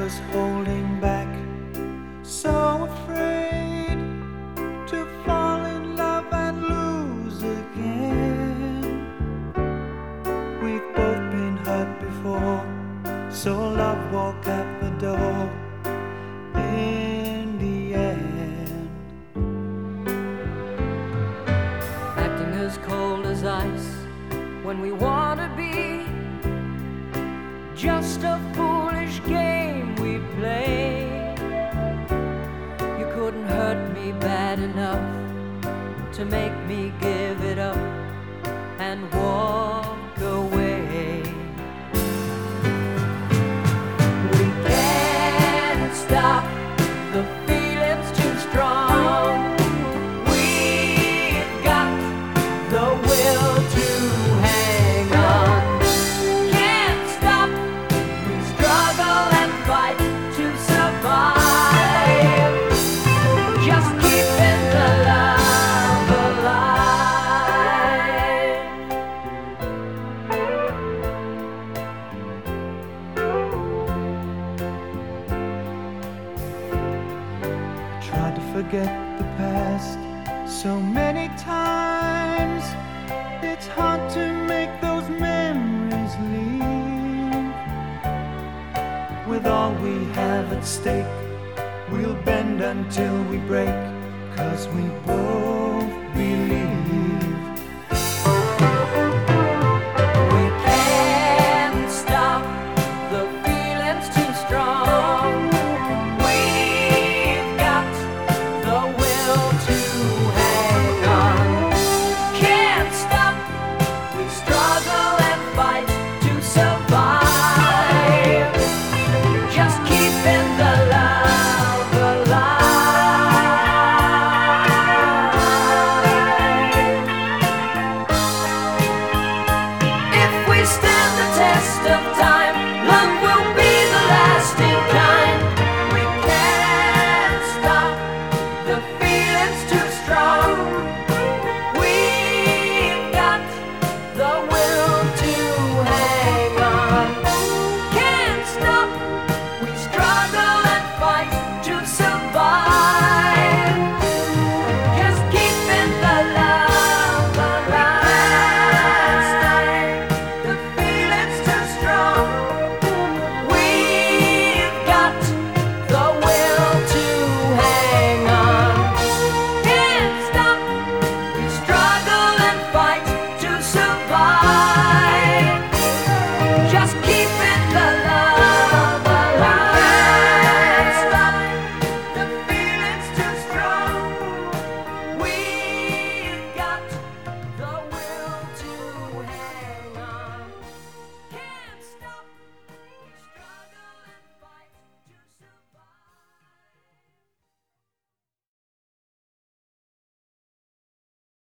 us holding back, so afraid to fall in love and lose again. We've both been hurt before, so love walk out the door in the end. acting as cold as ice when we wanna be just a foolish game play. You couldn't hurt me bad enough to make me give it up and walk forget the past so many times. It's hard to make those memories leave. With all we have at stake, we'll bend until we break. Cause we both Just keep.